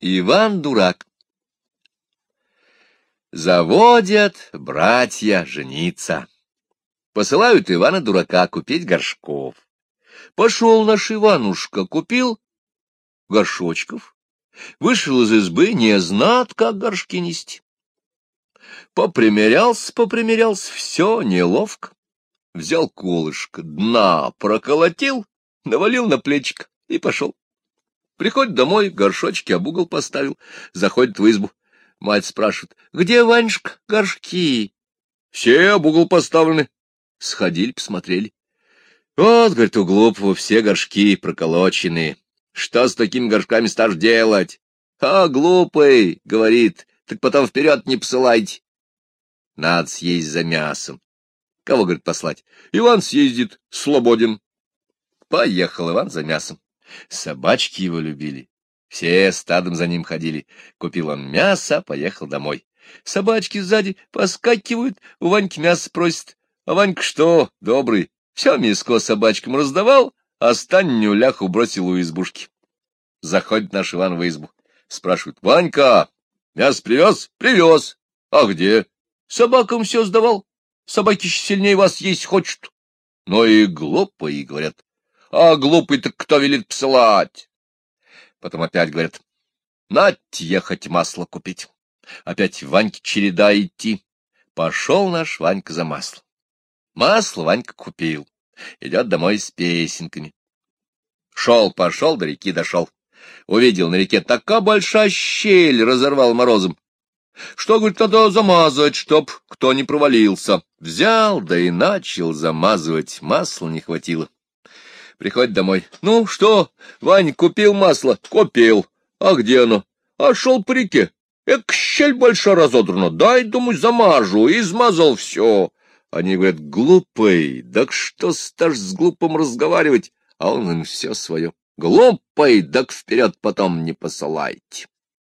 Иван дурак. Заводят братья жениться. Посылают Ивана дурака купить горшков. Пошел наш Иванушка, купил горшочков, вышел из избы, не знат, как горшки нести. Попримерялся, попримерялся, все неловко. Взял колышко, дна проколотил, навалил на плечико и пошел. Приходит домой, горшочки об угол поставил, заходит в избу. Мать спрашивает, где, Ванюшка, горшки? Все об угол поставлены. Сходили, посмотрели. Вот, говорит, у глупого все горшки проколочены. Что с такими горшками стаж делать? А, глупый, говорит, так потом вперед не посылайте. Надо съесть за мясом. Кого, говорит, послать? Иван съездит, свободен. Поехал Иван за мясом. Собачки его любили. Все стадом за ним ходили. Купил он мясо, поехал домой. Собачки сзади поскакивают, у Ваньки мясо просит. А Ванька что, добрый, все миско собачкам раздавал, а останнюю ляху бросил у избушки. Заходит наш Иван в избу. Спрашивает, Ванька, мясо привез? Привез. А где? Собакам все сдавал. Собаки еще сильнее вас есть хочут. Но и глупые, говорят. А глупый-то кто велит посылать? Потом опять говорят, нать ехать масло купить. Опять Ваньке череда идти. Пошел наш Ванька за масло. Масло Ванька купил. Идет домой с песенками. Шел, пошел, до реки дошел. Увидел на реке такая большая щель, разорвал морозом. Что, говорит, надо замазать, чтоб кто не провалился. Взял, да и начал замазывать, масла не хватило. Приходит домой. Ну, что, Вань, купил масло? Купил. А где оно? А шел по реке. Эк, щель большая разодрана. Дай, думаю, замажу. Измазал все. Они говорят, глупый, да что стаж с глупым разговаривать? А он им все свое. Глупый, так вперед потом не посылайте.